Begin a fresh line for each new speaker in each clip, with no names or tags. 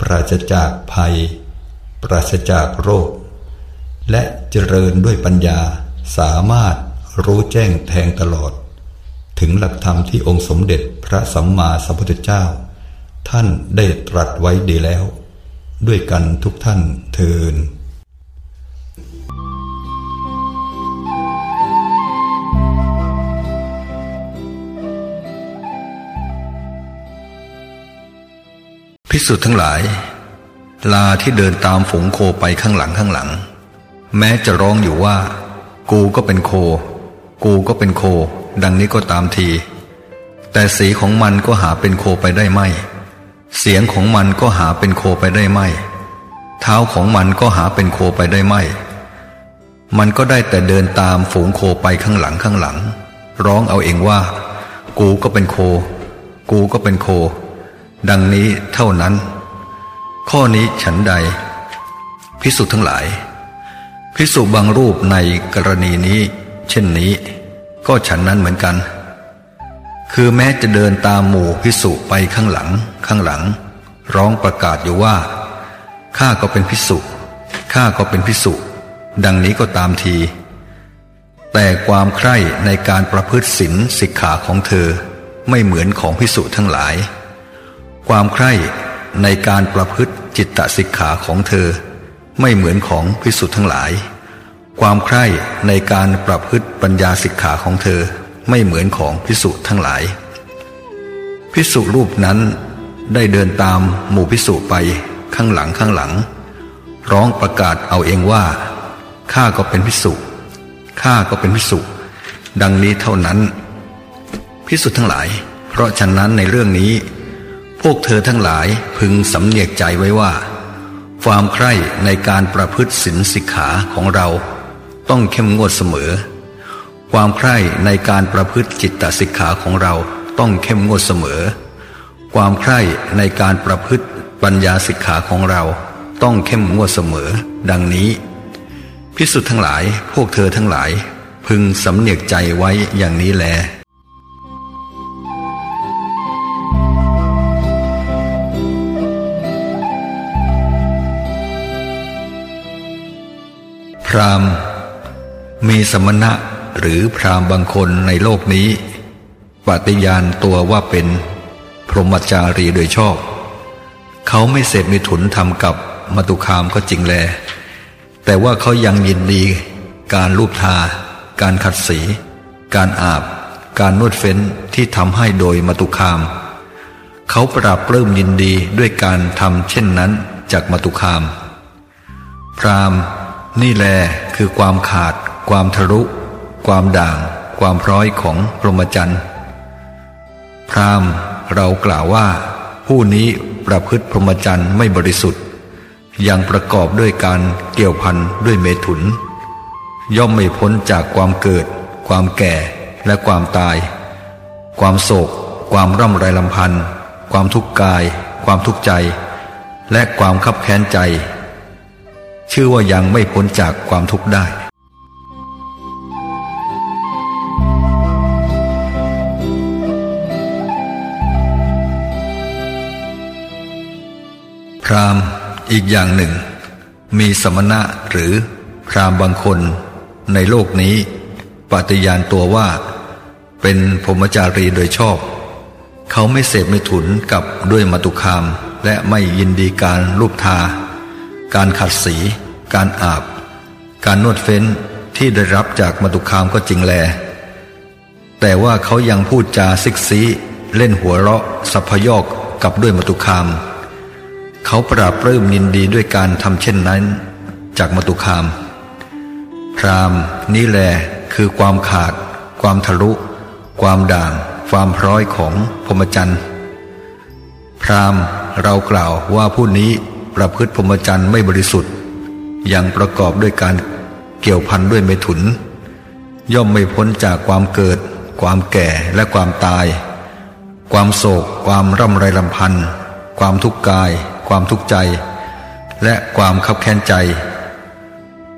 ปราศจากภัย ปราศจากโรค และเจริญด้วยปัญญาสามารถรู้แจ้งแทงตลอด ถึงหลักธรรมที่องค์สมเด็จพระสัมมาสัมพุทธเจ้า ท่านได้ตรัสไว้ดีแล้ว ด้วยกันทุกท่านเทิน
พิสุทธ์ทั้งหลาย ลาที่เดินตามฝูงโคไปข้างหลังข้างหลัง แม้จะร้องอยู่ว่า กูก็เป็นโค กูก็เป็นโค ดังนี้ก็ตามที แต่สีของมันก็หาเป็นโคไปได้ไม่ เสียงของมันก็หาเป็นโคไปได้ไม่ เท้าของมันก็หาเป็นโคไปได้ไม่ มันก็ได้แต่เดินตามฝูงโคไปข้างหลังข้างหลัง ร้องเอาเองว่า กูก็เป็นโค กูก็เป็นโค ดังนี้เท่านั้น ข้อนี้ฉันใด พิสุทั้งหลาย พิสุบางรูปในกรณีนี้ เช่นนี้ ก็ฉันนั้นเหมือนกัน คือแม้จะเดินตามหมู่พิสุไปข้างหลัง ข้างหลัง ร้องประกาศอยู่ว่าข้าก็เป็นพิสุข้าก็เป็นพิสุดังนี้ก็ตามที แต่ความใคร่ในการประพฤติศีลสิกขาของเธอไม่เหมือนของพิสุทั้งหลาย ความใคร่ในการประพฤติจิตตสิกขาของเธอ ไม่เหมือนของพิสุทธ์ทั้งหลาย ความใคร่ในการประพฤติปัญญาสิกขาของเธอ ไม่เหมือนของพิสุทั้งหลาย พิสุรูปนั้นได้เดินตามหมู่พิสุไปข้างหลังข้างหลัง ร้องประกาศเอาเองว่าข้าก็เป็นพิสุข้าก็เป็นพิสุดังนี้เท่านั้นพิสุทั้งหลาย เพราะฉะนั้นในเรื่องนี้ พวกเธอทั้งหลายพึงสำเนียกใจไว้ว่า ความใคร่ในการประพฤติศีลสิกขาของเราต้องเข้มงวดเสมอ ความใคร่ในการประพฤติจิตตสิกขาของเราต้องเข้มงวดเสมอ ความใคร่ในการประพฤติปัญญาสิกขาของเราต้องเข้มงวดเสมอ ดังนี้ พิสุทธ์ทั้งหลายพวกเธอทั้งหลายพึงสำเนียกใจไว้อย่างนี้แล ราหมณ์มีสมณะหรือพราหมณ์บางคนในโลกนี้ ปฏิญาณตัวว่าเป็นพรหมจารีโดยชอบ เขาไม่เสพมิถุนทำกับมตุคามก็จริงแล แต่ว่าเขายังยินดี การรูปทา การขัดสี การอาบ การนวดเฟ้นที่ทำให้โดยมตุคาม เขาปราบเริ่มยินดีด้วยการทำเช่นนั้นจากมตุคาม พราหมณ์ นี่แลคือความขาด ความทะลุ ความด่าง ความพร้อยของพรหมจรรย์ พรามเรากล่าวว่า ผู้นี้ประพฤติพรหมจรรย์ไม่บริสุทธิ์ ยังประกอบด้วยการเกี่ยวพันด้วยเมถุน ย่อมไม่พ้นจากความเกิด ความแก่และความตาย ความโศก ความร่ำไรลำพันธ์ความทุกข์กาย ความทุกข์ใจ และความคับแค้นใจ ชื่อว่ายังไม่พ้นจากความทุกข์ได้พรามอีกอย่างหนึ่ง มีสมณะหรือพรามบางคนในโลกนี้ปฏิญาณตัวว่า เป็นพรหมจารีโดยชอบ เขาไม่เสพไม่ถุนกับด้วยมาตุคาม และไม่ยินดีการรูปทา การขัดสี การอาบ การนวดเฟ้นที่ได้รับจากมาตุคามก็จริงแล แต่ว่าเขายังพูดจาซิกซีเล่นหัวเราะสัพยอกกับด้วยมาตุคาม เขาปราบปลื้มยินดีด้วยการทำเช่นนั้น จากมาตุคาม พรามนี่แลคือความขาด ความทะลุ ความด่าง ความพร้อยของพรหมจรรย์พรามเรากล่าวว่าผู้นี้ประพฤติพรหมจรรย์ไม่บริสุทธิ์ ยังประกอบด้วยการเกี่ยวพันด้วยเมถุน ย่อมไม่พ้นจากความเกิด ความแก่และความตาย ความโศก ความร่ำไรลำพันธ์ความทุกข์กาย ความทุกข์ใจ และความขับแค้นใจ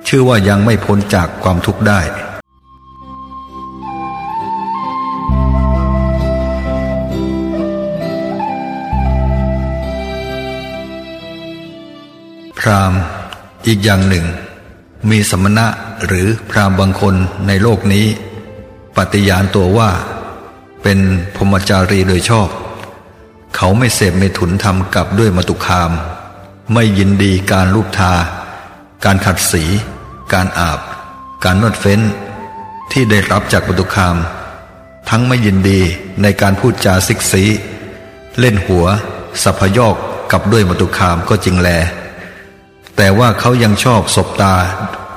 ชื่อว่ายังไม่พ้นจากความทุกข์ได้พราม อีกอย่างหนึ่ง มีสมณะหรือพรามบางคนในโลกนี้ ปฏิญาณตัวว่า เป็นพมจารีโดยชอบ เขาไม่เสพเมถุนธรรมกับด้วยมตุคาม ไม่ยินดีการรูปทา การขัดสี การอาบ การนวดเฟ้น ที่ได้รับจากมตุคาม ทั้งไม่ยินดีในการพูดจาซิกซีเล่นหัวสัพยอกกับด้วยมตุคามก็จริงแล แต่ว่าเขายังชอบศบตา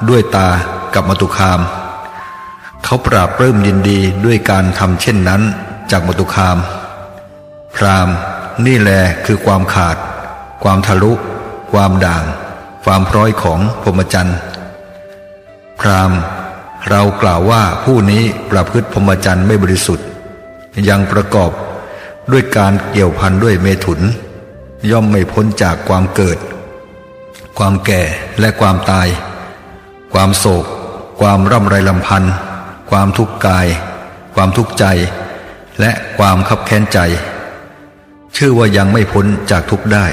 ด้วยตากับมตุคาม เขาปราบปลื้มยินดีด้วยการทำเช่นนั้นจากมตุคาม พรามนี่แลคือความขาด ความทะลุ ความด่าง ความพร้อยของพรหมจรรย์ พรามเรากล่าวว่าผู้นี้ประพฤติพรหมจรรย์ไม่บริสุทธิ์ ยังประกอบด้วยการเกี่ยวพันด้วยเมถุน ย่อมไม่พ้นจากความเกิด ความแก่และความตาย ความโศก ความร่ำไรลำพันธ์ความทุกข์กาย ความทุกข์ใจ และความขับแค้นใจ ชื่อว่ายังไม่พ้นจากทุกข์ได้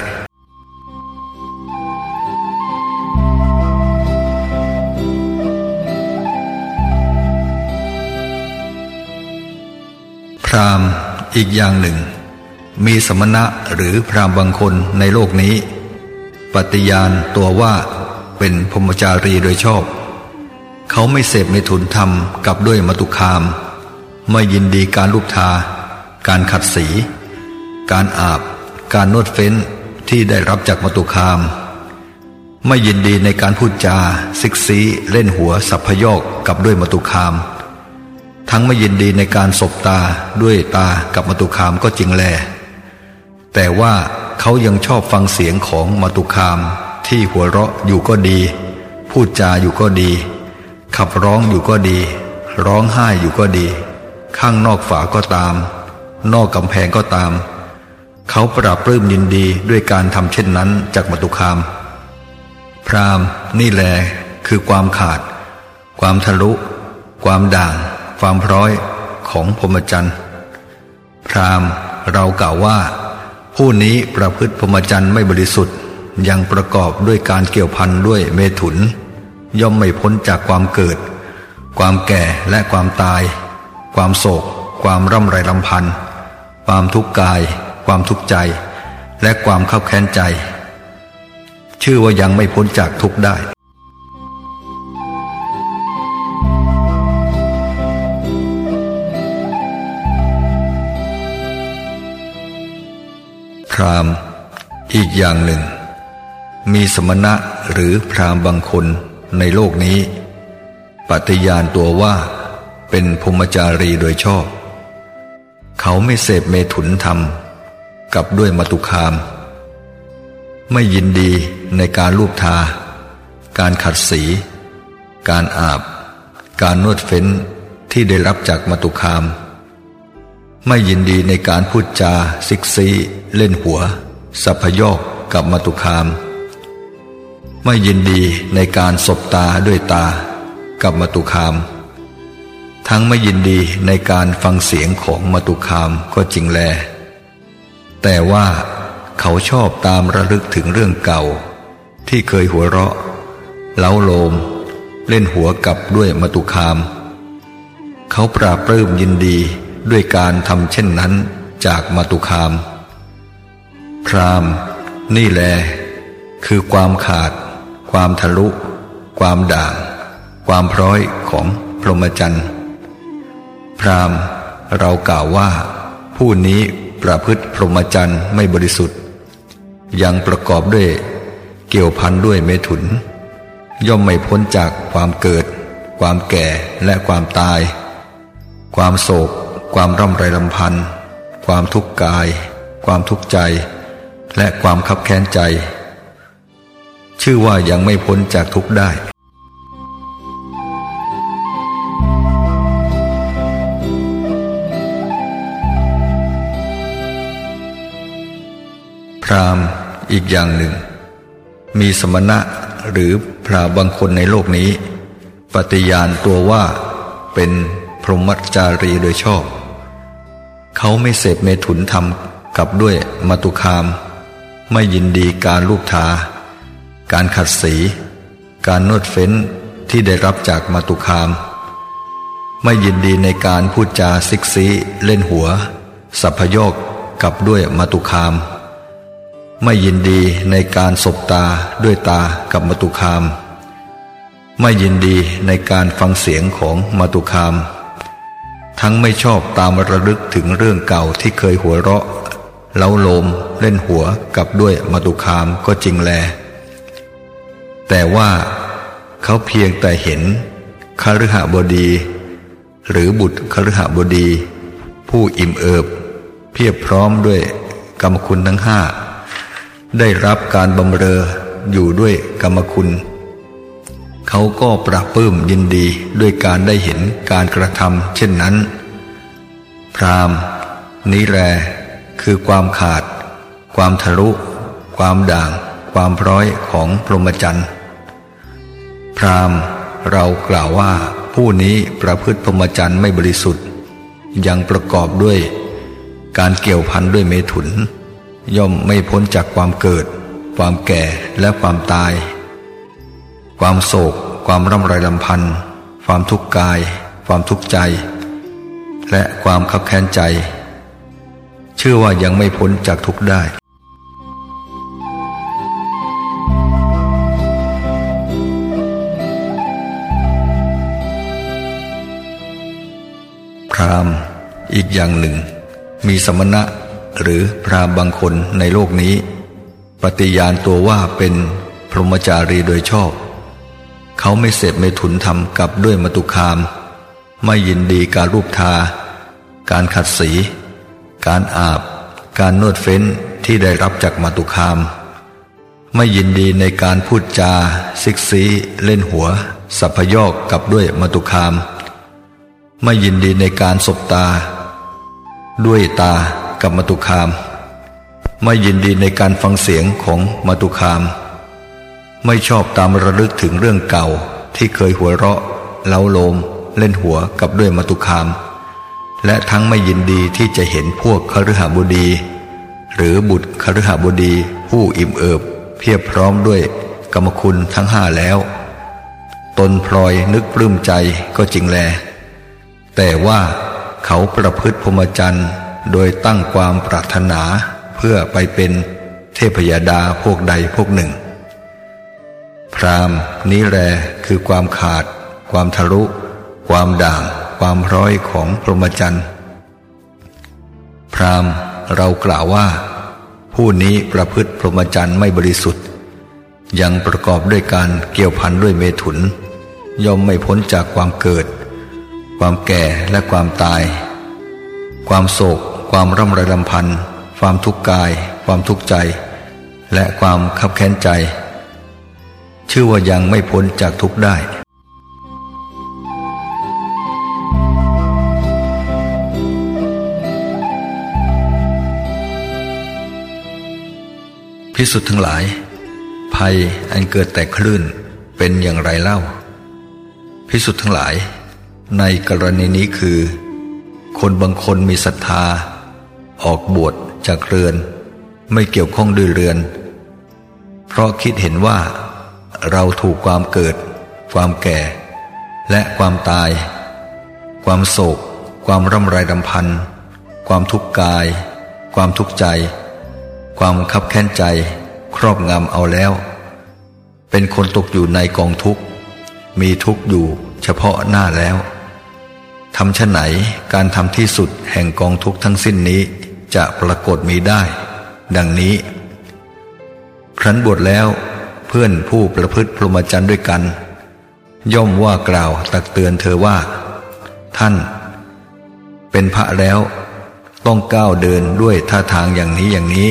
พรามอีกอย่างหนึ่ง มีสมณะหรือพรามบางคนในโลกนี้ ปฏิญาณตัวว่าเป็นพรมจารีโดยชอบ เขาไม่เสพเมถุนธรรมกับด้วยมตุคาม ไม่ยินดีการลูกทา การขัดสี การอาบ การนวดเฟ้นที่ได้รับจากมตุคาม ไม่ยินดีในการพูดจาซิกซีเล่นหัวสัพพยอกกับด้วยมตุคาม ทั้งไม่ยินดีในการสบตาด้วยตากับมตุคามก็จริงแล แต่ว่า เขายังชอบฟังเสียงของมตุคาม ที่หัวเราะอยู่ก็ดี พูดจาอยู่ก็ดี ขับร้องอยู่ก็ดี ร้องไห้อยู่ก็ดี ข้างนอกฝาก็ตาม นอกกำแพงก็ตาม เขาปราบปลื้มยินดีด้วยการทำเช่นนั้นจากมตุคาม พรามนี่แหละคือความขาด ความทะลุ ความด่าง ความพร้อยของพรหมจรรย์พรามเรากล่าวว่า ผู้นี้ประพฤติพรหมจรรย์ไม่บริสุทธิ์ ยังประกอบด้วยการเกี่ยวพันด้วยเมถุน ย่อมไม่พ้นจากความเกิด ความแก่และความตาย ความโศก ความร่ำไรลำพันธ์ความทุกข์กาย ความทุกข์ใจ และความเข้าแค้นใจ ชื่อว่ายังไม่พ้นจากทุกข์ได้ พรามอีกอย่างหนึ่ง มีสมณะหรือพรามบางคนในโลกนี้ ปฏิญาณตัวว่าเป็นพมจารีโดยชอบ เขาไม่เสพเมถุนธรรม กับด้วยมตุคาม ไม่ยินดีในการลูบทา การขัดสี การอาบ การนวดเฟ้นที่ได้รับจากมตุคาม ไม่ยินดีในการพูดจาซิกซีเล่นหัว สัพยอกกับมตุคาม ไม่ยินดีในการสบตาด้วยตา กับมาตุคาม ทั้งไม่ยินดีในการฟังเสียงของมาตุคามก็จริงแล แต่ว่าเขาชอบตามระลึกถึงเรื่องเก่า ที่เคยหัวเราะ เล้าโลม เล่นหัวกับด้วยมาตุคาม เขาปราบปลื้มยินดี ด้วยการทำเช่นนั้นจากมาตุคาม พรามนี่แล คือความขาด ความทะลุ ความด่าง ความพร้อยของพรหมจรรย์ พรามเรากล่าวว่า ผู้นี้ประพฤติพรหมจรรย์ไม่บริสุทธิ์ ยังประกอบด้วยเกี่ยวพันด้วยเมถุน ย่อมไม่พ้นจากความเกิด ความแก่และความตาย ความโศก ความร่ำไรลำพันธ์ความทุกข์กาย ความทุกข์ใจ และความคับแค้นใจ ชื่อว่ายังไม่พ้นจากทุกข์ได้พรามอีกอย่างหนึ่ง มีสมณะหรือพระบางคนในโลกนี้ ปฏิญาณตัวว่าเป็นพรหมจารีโดยชอบ เขาไม่เสพเมถุนธรรมกับด้วยมาตุคาม ไม่ยินดีการลูกทา การขัดสี การนวดเฟ้นที่ได้รับจากมาตุคาม ไม่ยินดีในการพูดจาซิกซีเล่นหัว สัพยกกับด้วยมาตุคาม ไม่ยินดีในการสบตาด้วยตากับมาตุคาม ไม่ยินดีในการฟังเสียงของมาตุคาม ทั้งไม่ชอบตามระลึกถึงเรื่องเก่าที่เคยหัวเราะเล้าโลมเล่นหัวกับด้วยมาตุคามก็จริงแล แต่ว่าเขาเพียงแต่เห็นคฤหบดี หรือบุตรคฤหบดี ผู้อิ่มเอิบ เพียบพร้อมด้วยกรรมคุณทั้งห้าได้รับการบำเรออยู่ด้วยกรรมคุณ เขาก็ปราปื้มยินดีด้วยการได้เห็นการกระทำเช่นนั้น พรามนี้แลคือความขาด ความทะลุ ความด่าง ความพร้อยของพรหมจรรย์ พรามเรากล่าวว่าผู้นี้ประพฤติพรหมจรรย์ไม่บริสุทธิ์ ยังประกอบด้วยการเกี่ยวพันด้วยเมถุน ย่อมไม่พ้นจากความเกิด ความแก่และความตาย ความโศก ความร่ำไรลำพันธ์ความทุกข์กาย ความทุกข์ใจ และความขับแค้นใจ เชื่อว่ายังไม่พ้นจากทุกข์ได้พรามอีกอย่างหนึ่ง มีสมณะหรือพรามบางคนในโลกนี้ ปฏิญาณตัวว่าเป็นพรหมจารีโดยชอบ เขาไม่เสพไม่ถุนทำกับด้วยมตุคาม ไม่ยินดีการรูปทา การขัดสี การอาบ การนวดเฟ้นที่ได้รับจากมาตุคาม ไม่ยินดีในการพูดจาซิกซีเล่นหัว สัพยอกกับด้วยมาตุคาม ไม่ยินดีในการสบตา ด้วยตากับมาตุคาม ไม่ยินดีในการฟังเสียงของมาตุคาม ไม่ชอบตามระลึกถึงเรื่องเก่าที่เคยหัวเราะ เล้าโลม เล่นหัวกับด้วยมาตุคาม และทั้งไม่ยินดีที่จะเห็นพวกคฤหบดี หรือบุตรคฤหบดีผู้อิ่มเอิบ เพียบพร้อมด้วยกรรมคุณทั้งห้าแล้ว ตนพลอยนึกปลื้มใจก็จริงแล แต่ว่าเขาประพฤติพรหมจรรย์โดยตั้งความปรารถนาเพื่อไปเป็นเทพยดาพวกใดพวกหนึ่ง พรามนี้แลคือความขาด ความทะลุ ความด่าง ความร้อยของพรหมจรรย์ พรามเรากล่าวว่า ผู้นี้ประพฤติพรหมจรรย์ไม่บริสุทธิ์ ยังประกอบด้วยการเกี่ยวพันด้วยเมถุน ย่อมไม่พ้นจากความเกิด ความแก่และความตาย ความโศก ความร่ำไรลำพันธ์ความทุกข์กาย ความทุกข์ใจ และความขับแค้นใจ ชื่อว่ายังไม่พ้นจากทุกได้พิสุทธ์ทั้งหลายภภัยอันเกิดแต่คลื่นเป็นอย่างไรเล่า พิสุทธ์ทั้งหลาย ในกรณีนี้คือ คนบางคนมีศรัทธา ออกบวชจากเรือน ไม่เกี่ยวข้องด้วยเรือน เพราะคิดเห็นว่า เราถูกความเกิด ความแก่ และความตาย ความโศก ความร่ำไรรำพัน ความทุกข์กาย ความทุกข์ใจ ความคับแค้นใจ ครอบงำเอาแล้ว เป็นคนตกอยู่ในกองทุกข์ มีทุกข์อยู่เฉพาะหน้าแล้วทำชะไหนการทำที่สุดแห่งกองทุกข์ทั้งสิ้นนี้จะปรากฏมีได้ ดังนี้ ครั้นบวชแล้ว เพื่อนผู้ประพฤติพรหมจรรย์ด้วยกัน ย่อมว่ากล่าวตักเตือนเธอว่า ท่าน เป็นพระแล้ว ต้องก้าวเดินด้วยท่าทางอย่างนี้อย่างนี้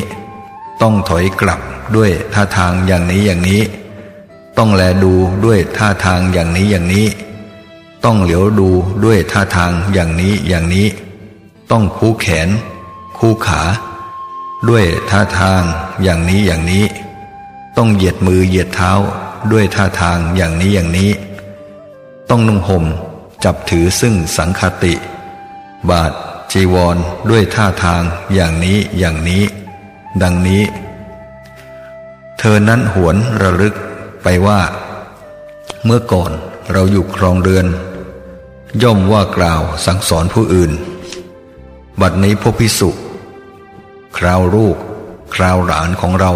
ต้องถอยกลับด้วยท่าทางอย่างนี้อย่างนี้ ต้องแลดูด้วยท่าทางอย่างนี้อย่างนี้ ต้องเหลียวดูด้วยท่าทางอย่างนี้อย่างนี้ ต้องคู่แขน คู่ขา ด้วยท่าทางอย่างนี้อย่างนี้ ต้องเหยียดมือเหยียดเท้าด้วยท่าทางอย่างนี้อย่างนี้ ต้องนุ่งห่มจับถือซึ่งสังคติ บาทจีวรด้วยท่าทางอย่างนี้อย่างนี้ ดังนี้ เธอนั้นหวนระลึกไปว่า เมื่อก่อนเราอยู่ครองเรือน ย่อมว่ากล่าวสั่งสอนผู้อื่น บัดนี้พวกพิสุคราวลูกคราวหลานของเรา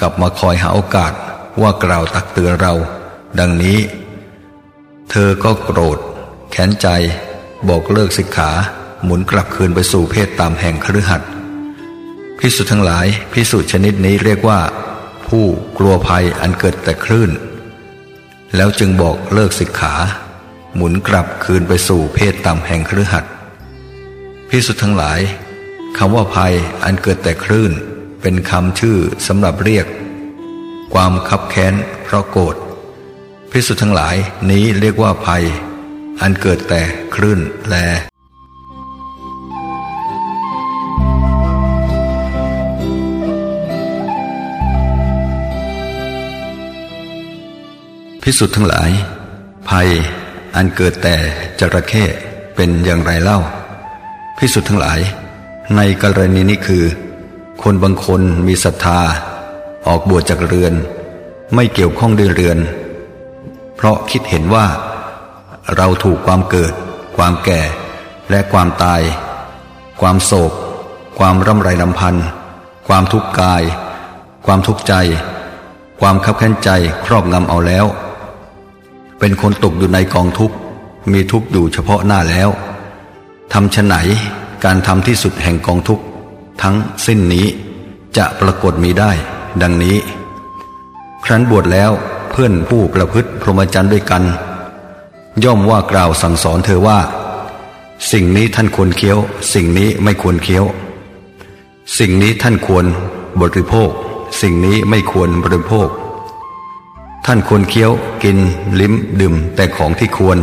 กลับมาคอยหาโอกาสว่ากล่าวตักเตือนเรา ดังนี้ เธอก็โกรธ แค้นใจ บอกเลิกสิกขาหมุนกลับคืนไปสู่เพศตามแห่งคฤหัสถ์พิสุทั้งหลายพิสุชนิดนี้เรียกว่า ผู้กลัวภัยอันเกิดแต่คลื่น แล้วจึงบอกเลิกสิกขา หมุนกลับคืนไปสู่เพศต่ำแห่งคฤหัสถ์พิสุทั้งหลายคำว่าภัยอันเกิดแต่คลื่น เป็นคำชื่อสำหรับเรียก ความคับแค้นเพราะโกรธพิสุทั้งหลายนี้เรียกว่าภัย อันเกิดแต่คลื่นแลพิสุทธ์ทั้งหลาย ภัยอันเกิดแต่จระเข้เป็นอย่างไรเล่าพิสุทธ์ทั้งหลาย ในกรณีนี้คือ คนบางคนมีศรัทธา ออกบวชจากเรือน ไม่เกี่ยวข้องด้วยเรือน เพราะคิดเห็นว่า เราถูกความเกิด ความแก่ และความตาย ความโศก ความร่ำไรลำพันธ์ความทุกข์กาย ความทุกข์ใจ ความขับแค้นใจครอบงำเอาแล้ว เป็นคนตกอยู่ในกองทุกข์ มีทุกข์อยู่เฉพาะหน้าแล้วทำชะไหนการทำที่สุดแห่งกองทุกข์ ทั้งสิ้นนี้จะปรากฏมีได้ ดังนี้ ครั้นบวชแล้วเพื่อนผู้ประพฤติพรหมจรรย์ด้วยกัน ย่อมว่ากล่าวสั่งสอนเธอว่า สิ่งนี้ท่านควรเคี้ยว สิ่งนี้ไม่ควรเคี้ยว สิ่งนี้ท่านควรบริโภค สิ่งนี้ไม่ควรบริโภค ท่านควรเคี้ยวกินลิ้มดื่มแต่ของที่ควร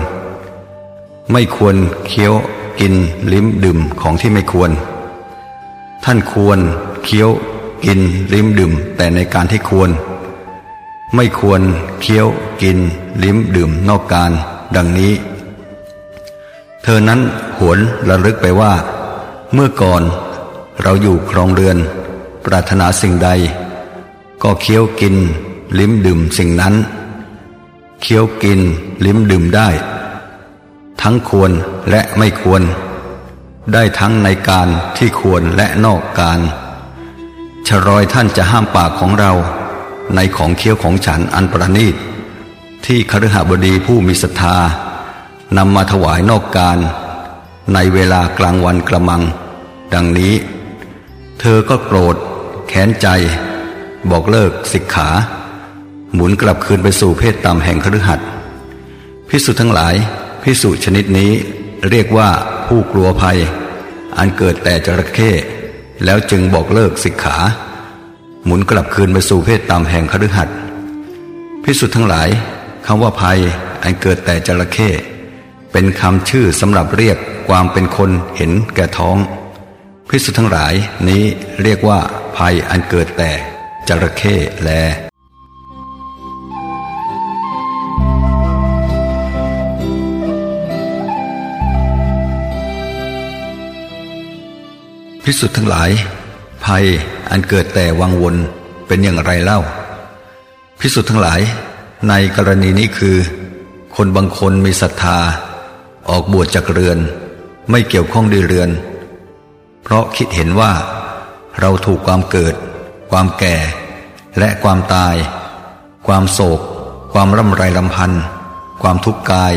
ไม่ควรเคี้ยวกินลิ้มดื่มของที่ไม่ควร ท่านควรเคี้ยวกินลิ้มดื่ม แต่ในการที่ควร ไม่ควรเคี้ยวกินลิ้มดื่มนอกการ ดังนี้ เธอนั้นหวนระลึกไปว่า เมื่อก่อนเราอยู่ครองเรือน ปรารถนาสิ่งใด ก็เคี้ยวกินลิ้มดื่มสิ่งนั้น เคี้ยวกินลิ้มดื่มได้ ทั้งควรและไม่ควร ได้ทั้งในการที่ควรและนอกการชรอยท่านจะห้ามปากของเรา ในของเคี้ยวของฉันอันประณีต ที่คฤหบดีผู้มีศรัทธานำมาถวายนอกการ ในเวลากลางวันกระมัง ดังนี้ เธอก็โกรธแค้นใจ บอกเลิกสิกขา หมุนกลับคืนไปสู่เพศต่ำแห่งคฤหัสพิสุทั้งหลายพิสุชนิดนี้เรียกว่า ผู้กลัวภัย อันเกิดแต่จระเข้แล้วจึงบอกเลิกสิกขา หมุนกลับคืนไปสู่เพศต่ำแห่งคฤหัสถ์พิสุทธ์ทั้งหลายคำว่าภัยอันเกิดแต่จระเข้เป็นคำชื่อสำหรับเรียกความเป็นคนเห็นแก่ท้อง พิสุทธ์ทั้งหลายนี้เรียกว่าภัยอันเกิดแต่จระเข้แล พิสุทธ์ทั้งหลาย ภัยอันเกิดแต่วังวนเป็นอย่างไรเล่า พิสุทธ์ทั้งหลาย ในกรณีนี้คือ คนบางคนมีศรัทธา ออกบวชจากเรือน ไม่เกี่ยวข้องด้วยเรือน เพราะคิดเห็นว่า เราถูกความเกิด ความแก่ และความตาย ความโศก ความร่ำไรลำพันธ์ความทุกข์กาย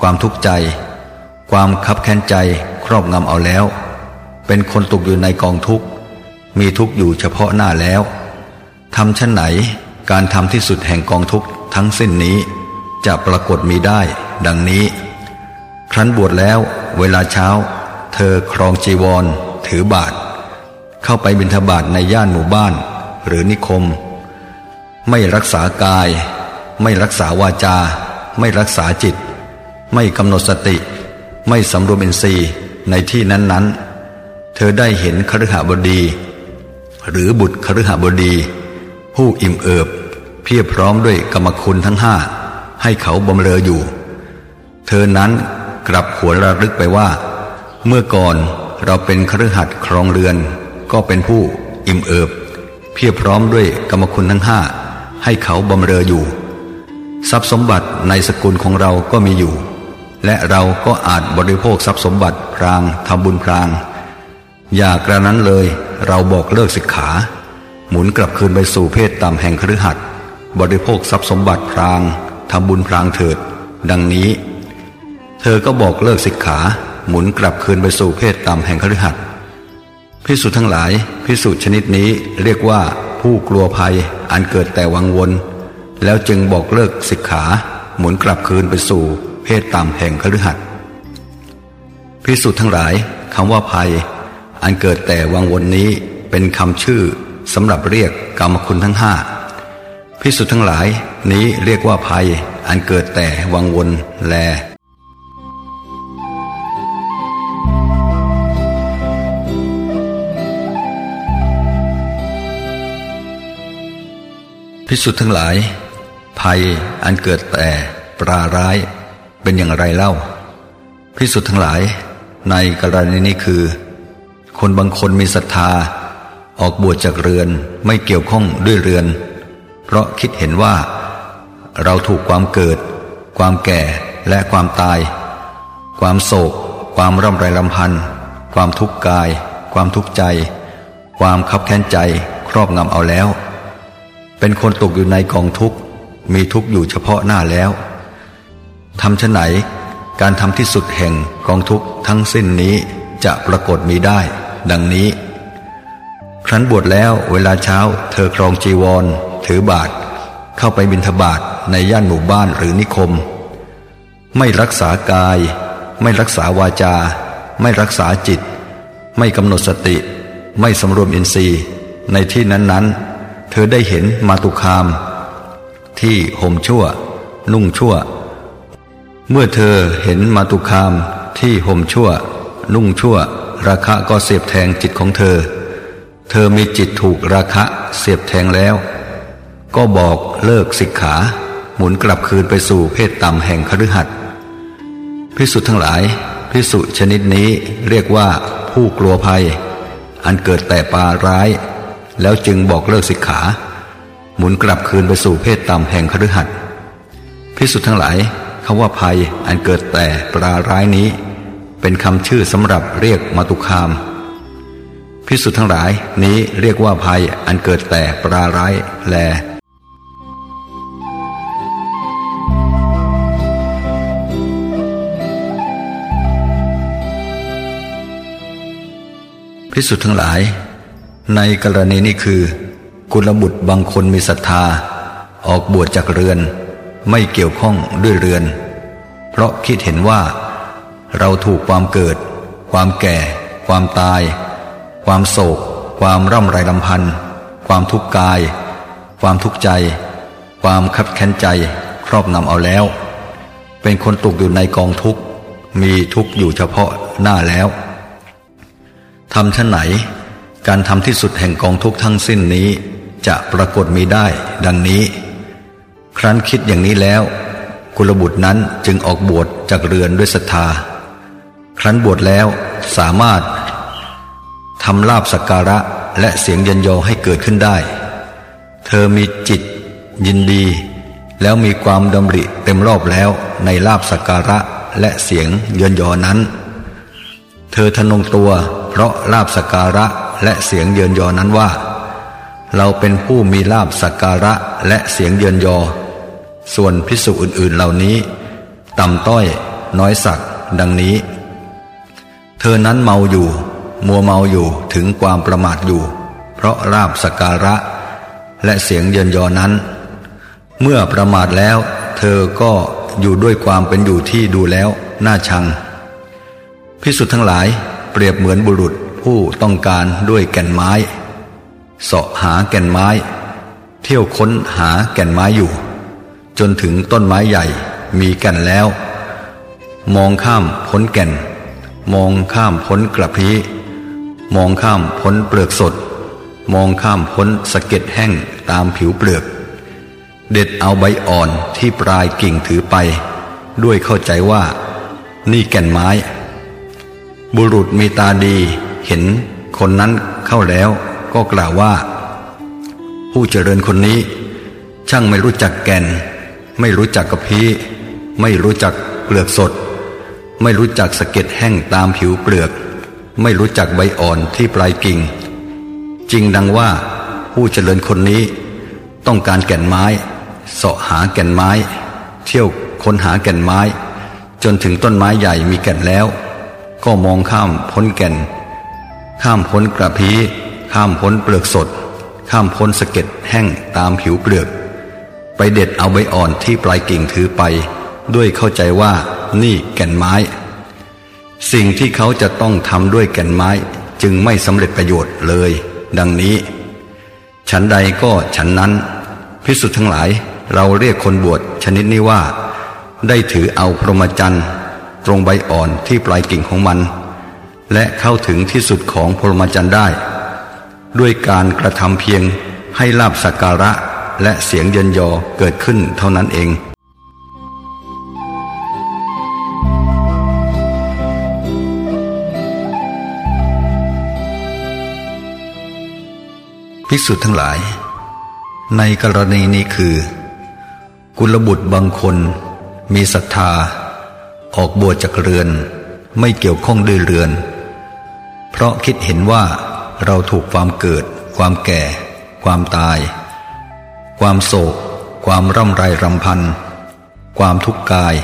ความทุกข์ใจ ความคับแค้นใจครอบงำเอาแล้ว เป็นคนตกอยู่ในกองทุกข์ มีทุกข์อยู่เฉพาะหน้าแล้วทำชั้นไหนการทำที่สุดแห่งกองทุกข์ทั้งสิ้นนี้ จะปรากฏมีได้ ดังนี้ ครั้นบวชแล้วเวลาเช้า เธอครองจีวร ถือบาท เข้าไปบิณฑบาตในย่านหมู่บ้าน หรือนิคม ไม่รักษากาย ไม่รักษาวาจา ไม่รักษาจิต ไม่กำหนดสติ ไม่สำรวมอินทรีย์ในที่นั้นๆ เธอได้เห็นคฤหบดี หรือบุตรคฤหบดี ผู้อิ่มเอิบ เพียบพร้อมด้วยกรรมคุณทั้งห้าให้เขาบำเรออยู่ เธอนั้นกลับหัวระลึกไปว่า เมื่อก่อนเราเป็นคฤหัสถ์ครองเรือน ก็เป็นผู้อิ่มเอิบ เพียบพร้อมด้วยกรรมคุณทั้งห้าให้เขาบำเรออยู่ ทรัพย์สมบัติในสกุลของเราก็มีอยู่ และเราก็อาจบริโภคทรัพย์สมบัติพรางทำบุญพราง อย่ากระนั้นเลยเราบอกเลิกสิกขา หมุนกลับคืนไปสู่เพศต่ำแห่งคฤหัสถ์บริโภคทรัพย์สมบัติพรางทำบุญพรางเถิด ดังนี้ เธอก็บอกเลิกสิกขา หมุนกลับคืนไปสู่เพศต่ำแห่งคฤหัสถ์พิสุทั้งหลายพิสุชนิดนี้เรียกว่าผู้กลัวภัยอันเกิดแต่วังวน แล้วจึงบอกเลิกสิกขา หมุนกลับคืนไปสู่เพศต่ำแห่งคฤหัสถ์พิสุทั้งหลายคำว่าภัย อันเกิดแต่วังวนนี้เป็นคำชื่อสำหรับเรียกกรรมคุณทั้งห้าพิสุทธ์ทั้งหลายนี้เรียกว่าภัย อันเกิดแต่วังวนแลพิสุทธ์ทั้งหลาย ภัยอันเกิดแต่ปราร้ายเป็นอย่างไรเล่า พิสุทธ์ทั้งหลาย ในกรณีนี้คือ คนบางคนมีศรัทธา ออกบวชจากเรือนไม่เกี่ยวข้องด้วยเรือน เพราะคิดเห็นว่า เราถูกความเกิด ความแก่และความตาย ความโศก ความร่ำไรลำพันธ์ความทุกข์กาย ความทุกข์ใจ ความคับแค้นใจครอบงำเอาแล้ว เป็นคนตกอยู่ในกองทุกข์มีทุกข์อยู่เฉพาะหน้าแล้วทำชะไหนการทำที่สุดแห่งกองทุกข์ทั้งสิ้นนี้จะปรากฏมีได้ ดังนี้ ครั้นบวชแล้วเวลาเช้า เธอครองจีวร ถือบาท เข้าไปบิณฑบาตในย่านหมู่บ้านหรือนิคม ไม่รักษากาย ไม่รักษาวาจา ไม่รักษาจิต ไม่กำหนดสติ ไม่สำรวมอินทรีย์ ในที่นั้นๆ เธอได้เห็นมาตุคาม ที่ห่มชั่ว นุ่งชั่ว เมื่อเธอเห็นมาตุคามที่ห่มชั่ว นุ่งชั่ว ราคะก็เสียบแทงจิตของเธอ เธอมีจิตถูกราคะเสียบแทงแล้ว ก็บอกเลิกสิกขา หมุนกลับคืนไปสู่เพศต่ำแห่งคฤหัสถ์พิสุทั้งหลาย พิสุชนิดนี้เรียกว่าผู้กลัวภัย อันเกิดแต่ปาร้าย แล้วจึงบอกเลิกสิกขา หมุนกลับคืนไปสู่เพศต่ำแห่งคฤหัสถ์พิสุทั้งหลายคำว่าภัยอันเกิดแต่ปราร้ายนี้ เป็นคำชื่อสำหรับเรียกมาตุคาม พิสุทั้งหลายนี้เรียกว่าภัยอันเกิดแต่ปราร้ายแลพิสุทั้งหลาย ในกรณีนี้คือ กุลบุตรบางคนมีศรัทธา ออกบวชจากเรือน ไม่เกี่ยวข้องด้วยเรือน เพราะคิดเห็นว่า เราถูกความเกิด ความแก่ ความตาย ความโศก ความร่ำไรลำพันธ์ความทุกข์กาย ความทุกข์ใจ ความคับแค้นใจครอบงำเอาแล้ว เป็นคนตกอยู่ในกองทุกข์ มีทุกข์อยู่เฉพาะหน้าแล้วทำชั้นไหน การทำที่สุดแห่งกองทุกข์ทั้งสิ้นนี้ จะปรากฏมีได้ ดังนี้ ครั้นคิดอย่างนี้แล้ว กุลบุตรนั้นจึงออกบวชจากเรือนด้วยศรัทธา ครั้นบวชแล้วสามารถทำลาบสักการะและเสียงเยินยอให้เกิดขึ้นได้ เธอมีจิตยินดี แล้วมีความดำริเต็มรอบแล้วในลาบสักการะและเสียงเยินยอนั้น เธอทนงตัวเพราะลาบสักการะและเสียงเยินยอนั้นว่า เราเป็นผู้มีลาบสักการะและเสียงเยินยอ ส่วนพิสุอื่นๆเหล่านี้ ต่ำต้อยน้อยสักดังนี้ อนั้นเมาอยู่ มัวเมาอยู่ถึงความประมาทอยู่ เพราะลาบสกการะ และเสียงเยินยอนั้น เมื่อประมาทแล้ว เธอก็อยู่ด้วยความเป็นอยู่ที่ดูแล้วน่าชัง พิสุทธ์ทั้งหลายเปรียบเหมือนบุรุษผู้ต้องการด้วยแก่นไม้เสาะหาแก่นไม้ เที่ยวค้นหาแก่นไม้อยู่ จนถึงต้นไม้ใหญ่มีแก่นแล้ว มองข้ามพ้นแก่น มองข้ามพ้นกระพี้มองข้ามพ้นเปลือกสด มองข้ามพ้นสะเก็ดแห้งตามผิวเปลือก เด็ดเอาใบอ่อนที่ปลายกิ่งถือไป ด้วยเข้าใจว่า นี่แก่นไม้ บุรุษมีตาดีเห็นคนนั้นเข้าแล้วก็กล่าวว่า ผู้เจริญคนนี้ ช่างไม่รู้จักแก่น ไม่รู้จักกระพี้ไม่รู้จักเปลือกสด ไม่รู้จักสะเก็ดแห้งตามผิวเปลือก ไม่รู้จักใบอ่อนที่ปลายกิ่ง จริงดังว่าผู้เจริญคนนี้ ต้องการแก่นไม้เสาะหาแก่นไม้ เที่ยวค้นหาแก่นไม้ จนถึงต้นไม้ใหญ่มีแก่นแล้ว ก็มองข้ามพ้นแก่น ข้ามพ้นกระพี้ข้ามพ้นเปลือกสด ข้ามพ้นสะเก็ดแห้งตามผิวเปลือก ไปเด็ดเอาใบอ่อนที่ปลายกิ่งถือไป ด้วยเข้าใจว่า นี่แก่นไม้ สิ่งที่เขาจะต้องทำด้วยแก่นไม้จึงไม่สำเร็จประโยชน์เลย ดังนี้ ฉันใดก็ฉันนั้น พิสุทธ์ทั้งหลายเราเรียกคนบวชชนิดนี้ว่า ได้ถือเอาพรหมจรรย์ตรงใบอ่อนที่ปลายกิ่งของมัน และเข้าถึงที่สุดของพรหมจรรย์ได้ ด้วยการกระทำเพียงให้ลาบสักการะและเสียงเยินยอเกิดขึ้นเท่านั้นเอง ภิกษุทั้งหลาย ในกรณีนี้คือ กุลบุตรบางคนมีศรัทธา ออกบวชจากเรือน ไม่เกี่ยวข้องด้วยเรือน เพราะคิดเห็นว่าเราถูกความเกิด ความแก่ ความตาย ความโศก ความร่ำไรรำพัน ความทุกข์กาย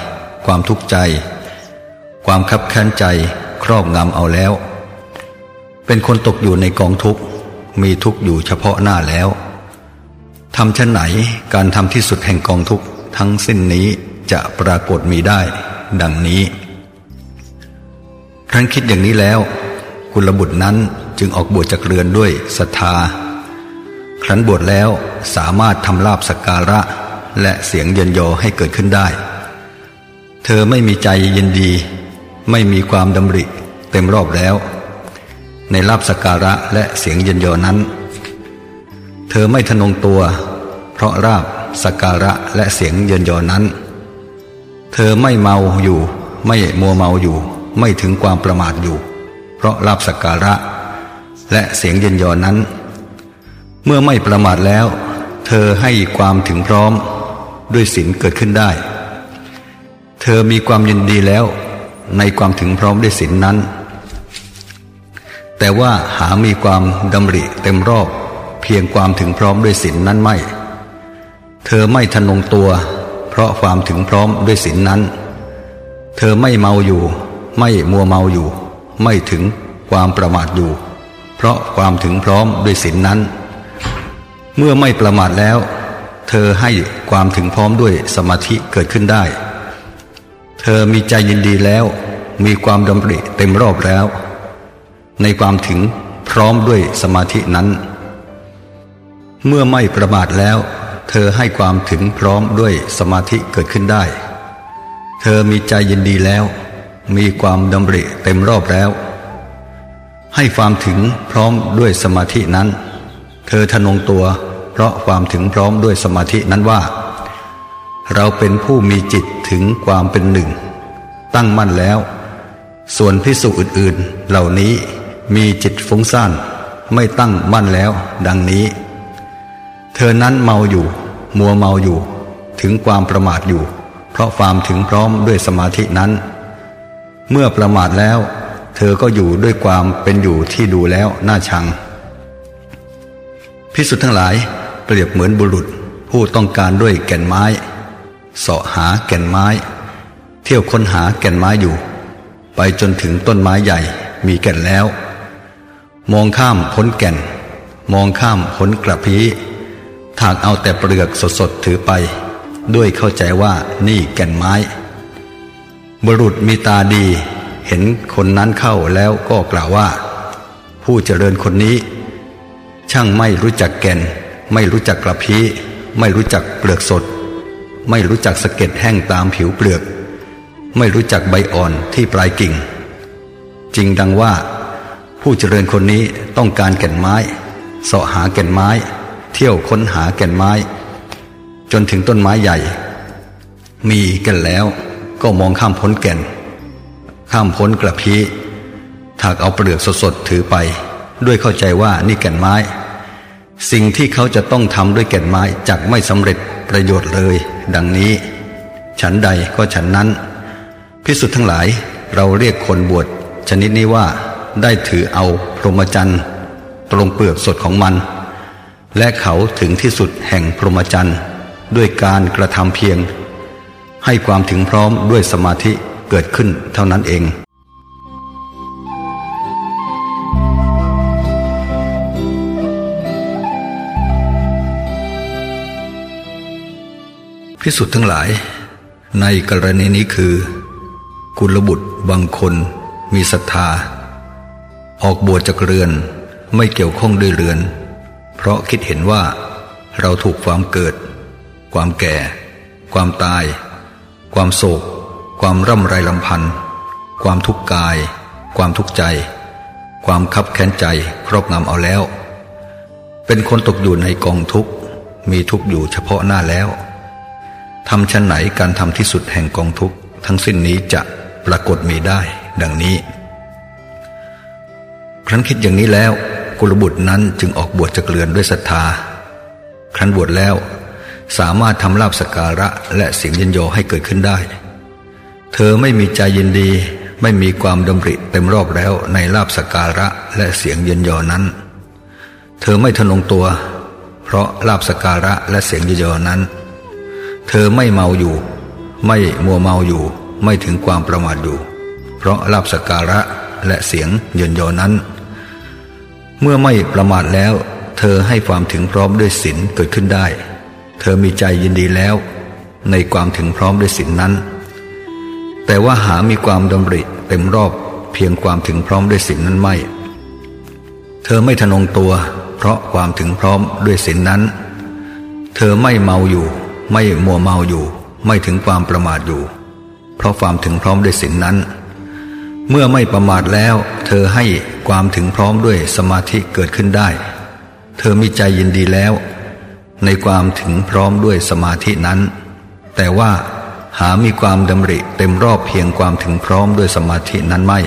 ความทุกข์ใจ ความคับแค้นใจครอบงำเอาแล้ว เป็นคนตกอยู่ในกองทุกข์ มีทุกข์อยู่เฉพาะหน้าแล้วทำเช่นไหนการทำที่สุดแห่งกองทุกข์ทั้งสิ้นนี้จะปรากฏมีได้ ดังนี้ ครั้นคิดอย่างนี้แล้วกุลบุตรนั้นจึงออกบวชจากเรือนด้วยศรัทธา ครั้นบวชแล้วสามารถทำลาบสักการะและเสียงเยินยอให้เกิดขึ้นได้ เธอไม่มีใจเยินดี ไม่มีความดำริเต็มรอบแล้ว ในลาบสการะและเสียงเยินยอนั้น เธอไม่ทนงตัว เพราะราบสการะและเสียงเยินยอนั้น เธอไม่เมาอยู่ ไม่มัวเมาอยู่ ไม่ถึงความประมาทอยู่ เพราะลาบสการะ และเสียงเยินยอนั้น เมื่อไม่ประมาทแล้ว เธอให้ความถึงพร้อมด้วยศีลเกิดขึ้นได้ เธอมีความยินดีแล้วในความถึงพร้อมด้วยศีลนั้น แต่ว่าหามีความดำริเต็มรอบเพียงความถึงพร้อมด้วยศีลนั้นไม่ เธอไม่ทนงตัว เพราะความถึงพร้อมด้วยศีลนั้น เธอไม่เมาอยู่ ไม่มัวเมาอยู่ ไม่ถึงความประมาทอยู่ เพราะความถึงพร้อมด้วยศีลนั้น เมื่อไม่ประมาทแล้ว เธอให้ความถึงพร้อมด้วยสมาธิเกิดขึ้นได้ เธอมีใจยินดีแล้ว มีความดำริเต็มรอบแล้ว ในความถึงพร้อมด้วยสมาธินั้น เมื่อไม่ประมาทแล้ว เธอให้ความถึงพร้อมด้วยสมาธิเกิดขึ้นได้ เธอมีใจยินดีแล้ว มีความดำริเต็มรอบแล้ว ให้ความถึงพร้อมด้วยสมาธินั้น เธอทนงตัวเพราะความถึงพร้อมด้วยสมาธินั้นว่า เราเป็นผู้มีจิตถึงความเป็นหนึ่ง ตั้งมั่นแล้ว ส่วนพิสุอื่นๆเหล่านี้ มีจิตฟุ้งซ่าน ไม่ตั้งมั่นแล้ว ดังนี้ เธอนั้นเมาอยู่ มัวเมาอยู่ ถึงความประมาทอยู่ เพราะความถึงพร้อมด้วยสมาธินั้น เมื่อประมาทแล้ว เธอก็อยู่ด้วยความเป็นอยู่ที่ดูแล้วน่าชัง พิสุทธ์ทั้งหลายเปรียบเหมือนบุรุษผู้ต้องการด้วยแก่นไม้เสาะหาแก่นไม้ เที่ยวค้นหาแก่นไม้อยู่ ไปจนถึงต้นไม้ใหญ่มีแก่นแล้ว มองข้ามพ้นแก่น มองข้ามพ้นกระพี้ถากเอาแต่เปลือกสดๆถือไป ด้วยเข้าใจว่านี่แก่นไม้ บุรุษมีตาดี เห็นคนนั้นเข้าแล้วก็กล่าวว่า ผู้เจริญคนนี้ ช่างไม่รู้จักแก่น ไม่รู้จักกระพี้ไม่รู้จักเปลือกสด ไม่รู้จักสะเก็ดแห้งตามผิวเปลือก ไม่รู้จักใบอ่อนที่ปลายกิ่ง จริงดังว่า ผู้เจริญคนนี้ต้องการแก่นไม้เสาะหาแก่นไม้ เที่ยวค้นหาแก่นไม้ จนถึงต้นไม้ใหญ่ มีแก่นแล้วก็มองข้ามพ้นแก่น ข้ามพ้นกระพี้ถากเอาเปลือกสดๆถือไป ด้วยเข้าใจว่านี่แก่นไม้ สิ่งที่เขาจะต้องทำด้วยแก่นไม้จักไม่สำเร็จประโยชน์เลย ดังนี้ ฉันใดก็ฉันนั้น พิสุทธ์ทั้งหลายเราเรียกคนบวชชนิดนี้ว่า ได้ถือเอาพรหมจรรย์ตรงเปลือกสดของมัน และเขาถึงที่สุดแห่งพรหมจรรย์ด้วยการกระทำเพียง ให้ความถึงพร้อมด้วยสมาธิเกิดขึ้นเท่านั้นเองพิสุทธ์ทั้งหลาย ในกรณีนี้คือ กุลบุตรบางคนมีศรัทธา ออกบวชจากเรือนไม่เกี่ยวข้องด้วยเรือน เพราะคิดเห็นว่าเราถูกความเกิด ความแก่ ความตาย ความโศก ความร่ำไรลำพันธ์ความทุกข์กาย ความทุกข์ใจ ความคับแค้นใจครอบงำเอาแล้ว เป็นคนตกอยู่ในกองทุกข์ มีทุกข์อยู่เฉพาะหน้าแล้วทำชั้นไหนการทำที่สุดแห่งกองทุกข์ ทั้งสิ้นนี้จะปรากฏมีได้ ดังนี้ ครั้นคิดอย่างนี้แล้วกุลบุตรนั้นจึงออกบวชจากเรือนด้วยศรัทธา ครั้นบวชแล้วสามารถทำลาบสการะและเสียงยินโยให้เกิดขึ้นได้ เธอไม่มีใจยินดีไม่มีความดำริเต็มรอบแล้วในลาบสการะและเสียงยินโยนั้น เธอไม่ทนงตัว เพราะลาบสการะและเสียงยินโยนั้น เธอไม่เมาอยู่ ไม่มัวเมาอยู่ ไม่ถึงความประมาทอยู่ เพราะลาบสการะและเสียงเยินยอนั้น เมื่อไม่ประมาทแล้ว เธอให้ความถึงพร้อมด้วยศีลเกิดขึ้นได้ เธอมีใจยินดีแล้ว ในความถึงพร้อมด้วยศีลนนั้น แต่ว่าหามีความดำริเต็มรอบเพียงความถึงพร้อมด้วยศีลนนั้นไม่ เธอไม่ทนงตัว เพราะความถึงพร้อมด้วยศีลนนั้น เธอไม่เมาอยู่ ไม่มัวเมาอยู่ ไม่ถึงความประมาทอยู่ เพราะความถึงพร้อมด้วยสิ่งนั้น เมื่อไม่ประมาทแล้ว เธอให้ ความถึงพร้อมด้วยสมาธิเกิดขึ้นได้ เธอมีใจยินดีแล้ว ในความถึงพร้อมด้วยสมาธินั้น แต่ว่าหามีความดำริเต็มรอบเพียงความถึงพร้อมด้วยสมาธินั้นไม่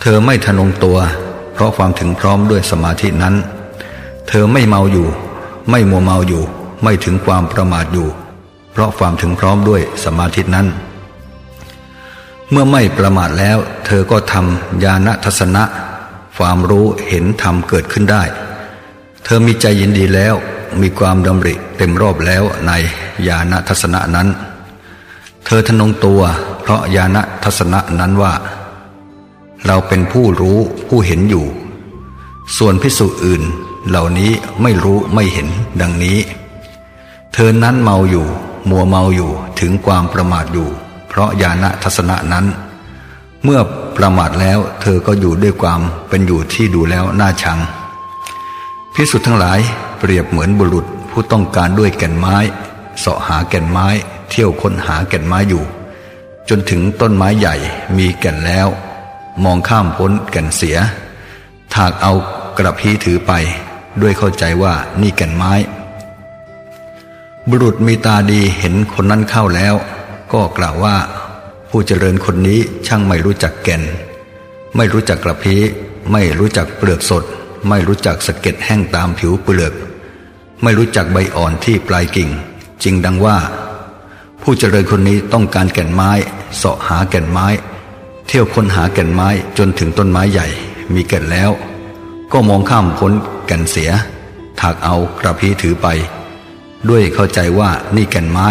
เธอไม่ทนงตัว เพราะความถึงพร้อมด้วยสมาธินั้น เธอไม่เมาอยู่ ไม่มัวเมาอยู่ ไม่ถึงความประมาทอยู่ เพราะความถึงพร้อมด้วยสมาธินั้น เมื่อไม่ประมาทแล้ว เธอก็ทำญาณทัศนะ ความรู้เห็นธรรมเกิดขึ้นได้ เธอมีใจยินดีแล้วมีความดำริเต็มรอบแล้วในญาณทัศนะนั้น เธอทนงตัวเพราะญาณทัศนะนั้นว่า เราเป็นผู้รู้ผู้เห็นอยู่ ส่วนพิสูจน์อื่นเหล่านี้ไม่รู้ไม่เห็นดังนี้ เธอนั้นเมาอยู่ มัวเมาอยู่ถึงความประมาทอยู่ ราะญาณทัศนะนั้น เมื่อประมาทแล้วเธอก็อยู่ด้วยความเป็นอยู่ที่ดูแล้วน่าชัง พิสุทธ์ทั้งหลายเปรียบเหมือนบุรุษผู้ต้องการด้วยแก่นไม้เสาะหาแก่นไม้ เที่ยวค้นหาแก่นไม้อยู่ จนถึงต้นไม้ใหญ่มีแก่นแล้ว มองข้ามพ้นแก่นเสีย ถากเอากระพี้ถือไป ด้วยเข้าใจว่านี่แก่นไม้ บุรุษมีตาดีเห็นคนนั้นเข้าแล้ว ก็กล่าวว่า ผู้เจริญคนนี้ช่างไม่รู้จักแก่น ไม่รู้จักกระพี้ไม่รู้จักเปลือกสด ไม่รู้จักสะเก็ดแห้งตามผิวเปลือก ไม่รู้จักใบอ่อนที่ปลายกิ่งจริงดังว่า ผู้เจริญคนนี้ต้องการแก่นไม้เสาะหาแก่นไม้ เที่ยวค้นหาแก่นไม้จนถึงต้นไม้ใหญ่ มีแก่นแล้ว ก็มองข้ามพ้นแก่นเสีย ถากเอากระพี้ถือไป ด้วยเข้าใจว่านี่แก่นไม้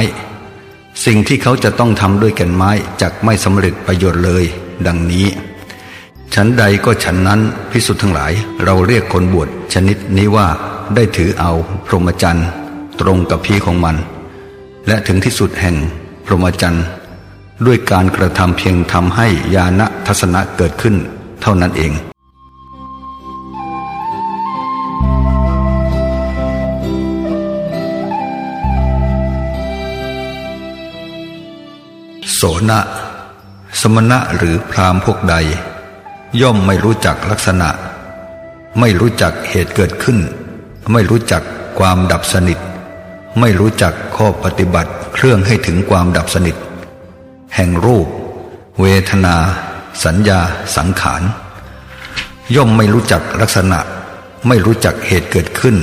สิ่งที่เขาจะต้องทำด้วยแก่นไม้จักไม่สำเร็จประโยชน์เลย ดังนี้ ฉันใดก็ฉันนั้นพิสุทธ์ทั้งหลาย เราเรียกคนบวชชนิดนี้ว่าได้ถือเอาพรหมจรรย์ตรงกับพีของมัน และถึงที่สุดแห่งพรหมจรรย์ด้วยการกระทำเพียงทำให้ญาณทัศนะเกิดขึ้นเท่านั้นเอง นะ สมณะหรือพราหมพวกใด ย่อมไม่รู้จักลักษณะ ไม่รู้จักเหตุเกิดขึ้น ไม่รู้จักความดับสนิท ไม่รู้จักข้อปฏิบัติเครื่องให้ถึงความดับสนิท แห่งรูป เวทนา สัญญา สังขาร ย่อมไม่รู้จักลักษณะ ไม่รู้จักเหตุเกิดขึ้น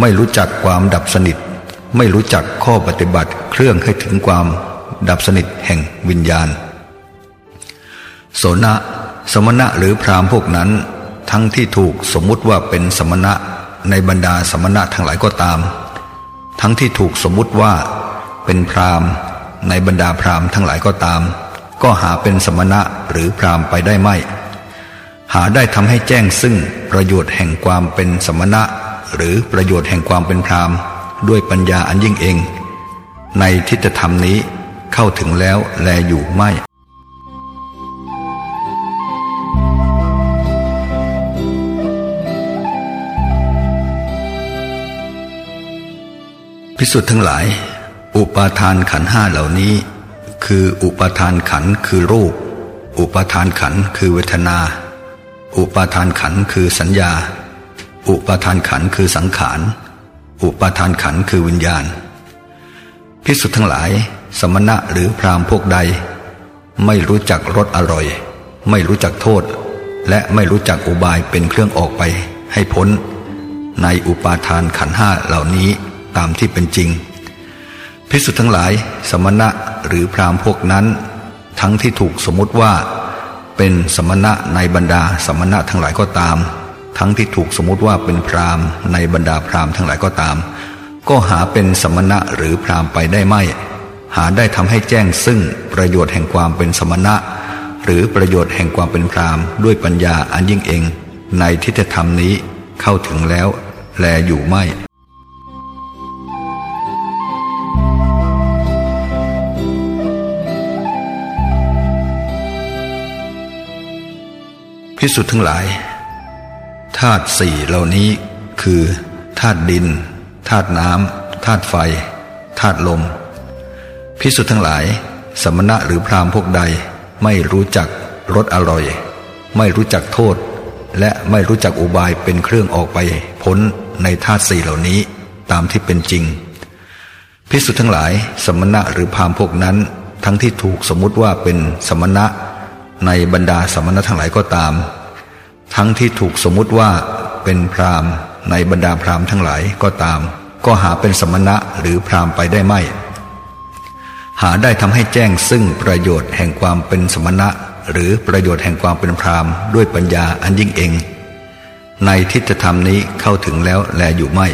ไม่รู้จักความดับสนิท ไม่รู้จักข้อปฏิบัติเครื่องให้ถึงความ ดับสนิทแห่งวิญญาณ โสนะ สมณะหรือพรามพวกนั้น ทั้งที่ถูกสมมุติว่าเป็นสมณะในบรรดาสมณะทั้งหลายก็ตาม ทั้งที่ถูกสมมุติว่าเป็นพรามในบรรดาพรามทั้งหลายก็ตาม ก็หาเป็นสมณะหรือพรามไปได้ไม่ หาได้ทำให้แจ้งซึ่งประโยชน์แห่งความเป็นสมณะ หรือประโยชน์แห่งความเป็นพรามด้วยปัญญาอันยิ่งเอง ในทิฏฐธรรมนี้ เข้าถึงแล้วแลอยู่ไม่พิสุทธ์ทั้งหลาย อุปาทานขันห้าเหล่านี้ คืออุปาทานขันคือรูป อุปาทานขันคือเวทนา อุปาทานขันคือสัญญา อุปาทานขันคือสังขาร อุปาทานขันคือวิญญาณพิสุทธ์ทั้งหลาย สมณะหรือพราหมณ์พวกใด ไม่รู้จักรสอร่อย ไม่รู้จักโทษ และไม่รู้จักอุบายเป็นเครื่องออกไปให้พ้น ในอุปาทานขันห้าเหล่านี้ตามที่เป็นจริง พิสุทธ์ทั้งหลาย สมณะหรือพราหมณ์พวกนั้น ทั้งที่ถูกสมมติว่า เป็นสมณะในบรรดาสมณะทั้งหลายก็ตาม ทั้งที่ถูกสมมติว่าเป็นพราหมณ์ในบรรดาพราหมณ์ทั้งหลายก็ตาม ก็หาเป็นสมณะหรือพราหมณ์ไปได้ไม่ หาได้ทำให้แจ้งซึ่งประโยชน์แห่งความเป็นสมณะ หรือประโยชน์แห่งความเป็นพรามด้วยปัญญาอันยิ่งเอง ในทิฏฐธรรมนี้เข้าถึงแล้ว แลอยู่ไม่พิสุทธ์ทั้งหลายธาตุสี่เหล่านี้คือธาตุดินธาตุน้ำธาตุไฟธาตุลม พิสุทธ์ทั้งหลาย สมณะหรือพราหมณ์พวกใด ไม่รู้จักรสอร่อย ไม่รู้จักโทษ และไม่รู้จักอุบายเป็นเครื่องออกไปพ้นในธาตุสี่เหล่านี้ตามที่เป็นจริง พิสุทธ์ทั้งหลาย สมณะหรือพราหมณ์พวกนั้น ทั้งที่ถูกสมมุติว่าเป็นสมณะ ในบรรดาสมณะทั้งหลายก็ตาม ทั้งที่ถูกสมมุติว่าเป็นพราหมณ์ ในบรรดาพราหมณ์ทั้งหลายก็ตาม ก็หาเป็นสมณะหรือพราหมณ์ไปได้ไม่ หาได้ทำให้แจ้งซึ่งประโยชน์แห่งความเป็นสมณะ หรือประโยชน์แห่งความเป็นพราหมณ์ด้วยปัญญาอันยิ่งเอง ในทิฏฐธรรมนี้เข้าถึงแล้วแลอยู่ไม่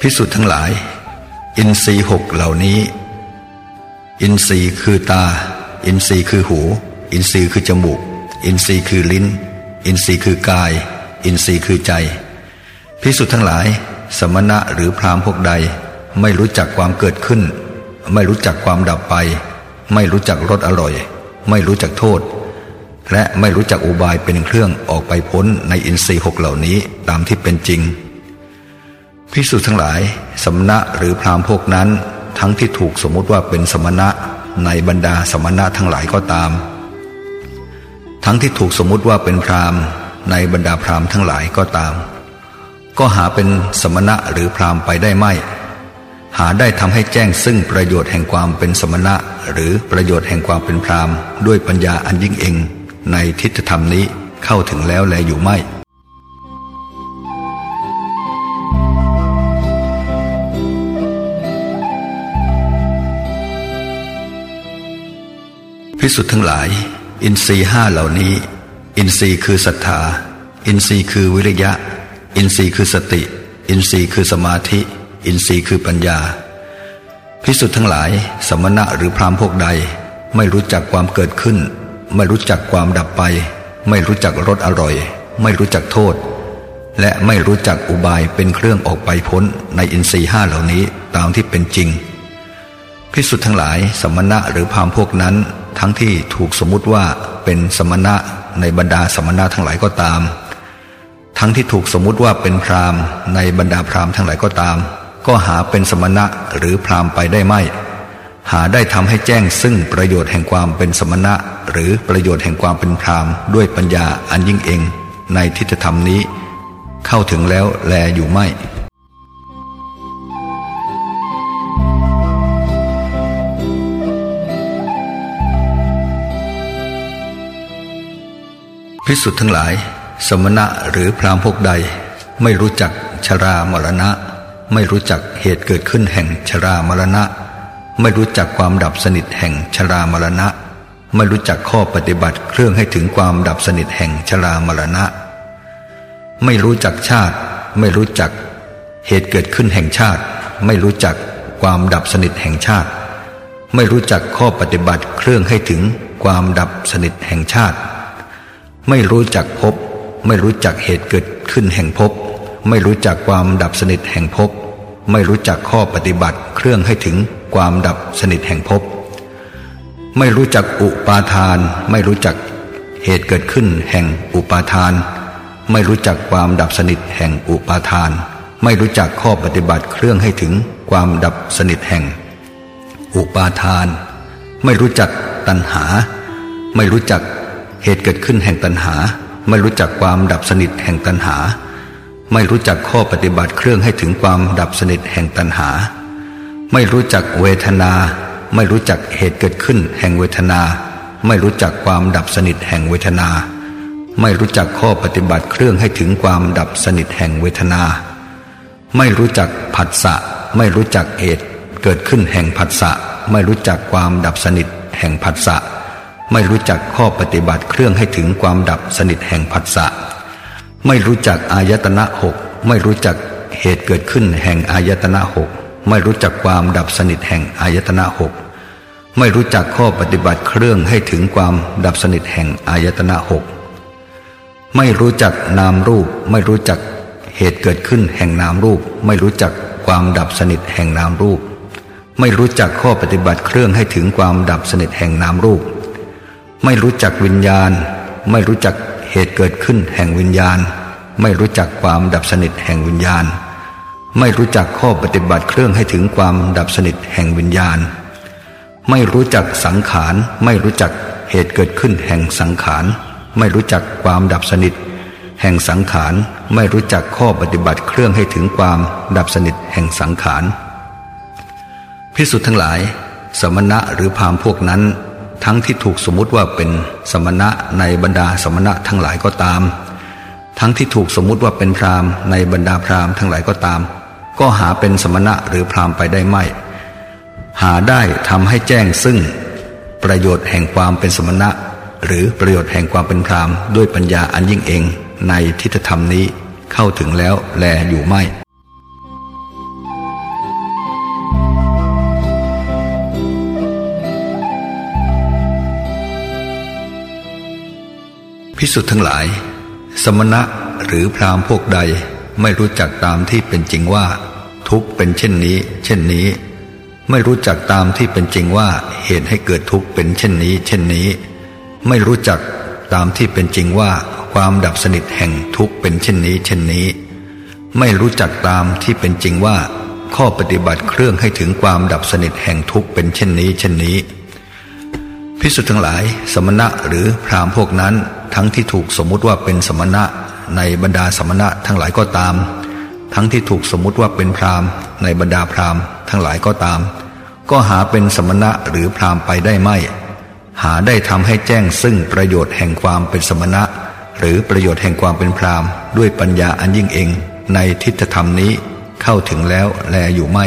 พิสุทธ์ทั้งหลาย อินทรีหกเหล่านี้ อินทรีคือตา อินทรีคือหู อินทรีคือจมูก อินทรีคือลิ้น อินทรีย์คือกาย อินทรีย์คือใจ พิสุทธ์ทั้งหลาย สมณะหรือพราหมณ์พวกใด ไม่รู้จักความเกิดขึ้น ไม่รู้จักความดับไป ไม่รู้จักรสอร่อย ไม่รู้จักโทษ และไม่รู้จักอุบายเป็นเครื่องออกไปพ้นในอินทรีย์หกเหล่านี้ตามที่เป็นจริง พิสุทั้งหลาย สมณะหรือพราหมณ์พวกนั้น ทั้งที่ถูกสมมุติว่าเป็นสมณะในบรรดาสมณะทั้งหลายก็ตาม ทั้งที่ถูกสมมุติว่าเป็นพราหมณ์ในบรรดาพราหมณ์ทั้งหลายก็ตาม ก็หาเป็นสมณะหรือพราหมณ์ไปได้ไม่ หาได้ทำให้แจ้งซึ่งประโยชน์แห่งความเป็นสมณะ หรือประโยชน์แห่งความเป็นพรามด้วยปัญญาอันยิ่งเอง ในทิฏฐธรรมนี้เข้าถึงแล้วแลอยู่ไม่พิสุทธ์ทั้งหลาย อินทรีห้าเหล่านี้ อินทรีย์คือศรัทธา อินทรีย์คือวิริยะ อินทรีย์คือสติ อินทรีย์คือสมาธิ อินทรีย์คือปัญญา พิสุทธ์ทั้งหลาย สมณะหรือพรามพวกใด ไม่รู้จักความเกิดขึ้น ไม่รู้จักความดับไป ไม่รู้จักรสอร่อย ไม่รู้จักโทษ และไม่รู้จักอุบายเป็นเครื่องออกไปพ้นในอินทรีห้าเหล่านี้ตามที่เป็นจริงพิสุทธ์ทั้งหลายสมณะหรือพรามพวกนั้น ทั้งที่ถูกสมมุติว่าเป็นสมณะในบรรดาสมณะทั้งหลายก็ตาม ทั้งที่ถูกสมมุติว่าเป็นพราหมณ์ ในบรรดาพราหมณ์ทั้งหลายก็ตาม ก็หาเป็นสมณะหรือพราหมณ์ไปได้ไม่ หาได้ทำให้แจ้งซึ่งประโยชน์แห่งความเป็นสมณะ หรือประโยชน์แห่งความเป็นพราหมณ์ด้วยปัญญาอันยิ่งเองในทิฏฐธรรมนี้ เข้าถึงแล้วแลอยู่ไม่ พิสุทธ์ทั้งหลาย สมณะหรือพราหมณ์พวกใด ไม่รู้จักชรามรณะ ไม่รู้จักเหตุเกิดขึ้นแห่งชรามรณะ ไม่รู้จักความดับสนิทแห่งชรามรณะ ไม่รู้จักข้อปฏิบัติเครื่องให้ถึงความดับสนิทแห่งชรามรณะ ไม่รู้จักชาติ ไม่รู้จัก เหตุเกิดขึ้นแห่งชาติ ไม่รู้จักความดับสนิทแห่งชาติ ไม่รู้จักข้อปฏิบัติเครื่องให้ถึงความดับสนิทแห่งชาติ ไม่รู้จักพบ ไม่รู้จักเหตุเกิดขึ้นแห่งพบ ไม่รู้จักความดับสนิทแห่งพบ ไม่รู้จักข้อปฏิบัติเครื่องให้ถึงความดับสนิทแห่งพบ ไม่รู้จักอุปาทาน ไม่รู้จักเหตุเกิดขึ้นแห่งอุปาทาน ไม่รู้จักความดับสนิทแห่งอุปาทาน ไม่รู้จักข้อปฏิบัติเครื่องให้ถึงความดับสนิทแห่ง อุปาทาน ไม่รู้จักตัณหา ไม่รู้จัก เหตุเกิดขึ้นแห่งตัณหา ไม่รู้จักความดับสนิทแห่งตัณหา ไม่รู้จักข้อปฏิบัติเครื่องให้ถึงความดับสนิทแห่งตัณหา ไม่รู้จักเวทนา ไม่รู้จักเหตุเกิดขึ้นแห่งเวทนา ไม่รู้จักความดับสนิทแห่งเวทนา ไม่รู้จักข้อปฏิบัติเครื่องให้ถึงความดับสนิทแห่งเวทนา ไม่รู้จักผัสสะไม่รู้จักเหตุเกิดขึ้นแห่งผัสสะไม่รู้จักความดับสนิทแห่งผัสสะ ไม่รู้จักข้อปฏิบัติเครื่องให้ถึงความดับสนิทแห่งผัสสะ ไม่รู้จักอายตนะหกไม่รู้จักเหตุเกิดขึ้นแห่งอายตนะหกไม่รู้จักความดับสนิทแห่งอายตนะหกไม่รู้จักข้อปฏิบัติเครื่องให้ถึงความดับสนิทแห่งอายตนะหกไม่รู้จักนามรูป ไม่รู้จักเหตุเกิดขึ้นแห่งนามรูป ไม่รู้จักความดับสนิทแห่งนามรูป ไม่รู้จักข้อปฏิบัติเครื่องให้ถึงความดับสนิทแห่งนามรูป ไม่รู้จักวิญญาณ ไม่รู้จักเหตุเกิดขึ้นแห่งวิญญาณ ไม่รู้จักความดับสนิทแห่งวิญญาณ ไม่รู้จักข้อปฏิบัติเครื่องให้ถึงความดับสนิทแห่งวิญญาณ ไม่รู้จักสังขาร ไม่รู้จักเหตุเกิดขึ้นแห่งสังขาร ไม่รู้จักความดับสนิท แห่งสังขาร ไม่รู้จักข้อปฏิบัติเครื่องให้ถึงความดับสนิทแห่งสังขารพิสุทธ์ทั้งหลาย สมณะหรือพราหมณ์พวกนั้น ทั้งที่ถูกสมมุติว่าเป็นสมณะในบรรดาสมณะทั้งหลายก็ตาม ทั้งที่ถูกสมมุติว่าเป็นพราหมณ์ในบรรดาพราหมณ์ทั้งหลายก็ตาม ก็หาเป็นสมณะหรือพราหมณ์ไปได้ไม่ หาได้ทำให้แจ้งซึ่ง ประโยชน์แห่งความเป็นสมณะ หรือประโยชน์แห่งความเป็นพราหมณ์ด้วยปัญญาอันยิ่งเองในทิฏฐธรรมนี้เข้าถึงแล้วแลอยู่ไม่ พิสุทธ์ทั้งหลาย สมณะหรือพราหมณ์พวกใดไม่รู้จักตามที่เป็นจริงว่า ทุกข์เป็นเช่นนี้ เช่นนี้ ไม่รู้จักตามที่เป็นจริงว่าเหตุให้เกิดทุกข์เป็นเช่นนี้ เช่นนี้ ไม่รู้จักตามที่เป็นจริงว่าความดับสนิทแห่งทุกข์เป็นเช่นนี้ เช่นนี้ ไม่รู้จักตามที่เป็นจริงว่า ข้อปฏิบัติเครื่องให้ถึงความดับสนิทแห่งทุกข์เป็นเช่นนี้ เช่นนี้ พิสุทธ์ทั้งหลาย สมณะหรือพราหมณ์พวกนั้น ทั้งที่ถูกสมมุติว่าเป็นสมณะในบรรดาสมณะทั้งหลายก็ตาม ทั้งที่ถูกสมมุติว่าเป็นพราหมณ์ ในบรรดาพราหมณ์ ทั้งหลายก็ตาม ก็หาเป็นสมณะหรือพรามไปได้ไม่ หาได้ทำให้แจ้งซึ่งประโยชน์แห่งความเป็นสมณะ หรือประโยชน์แห่งความเป็นพรามด้วยปัญญาอันยิ่งเอง ในทิฏฐธรรมนี้เข้าถึงแล้วแลอยู่ไม่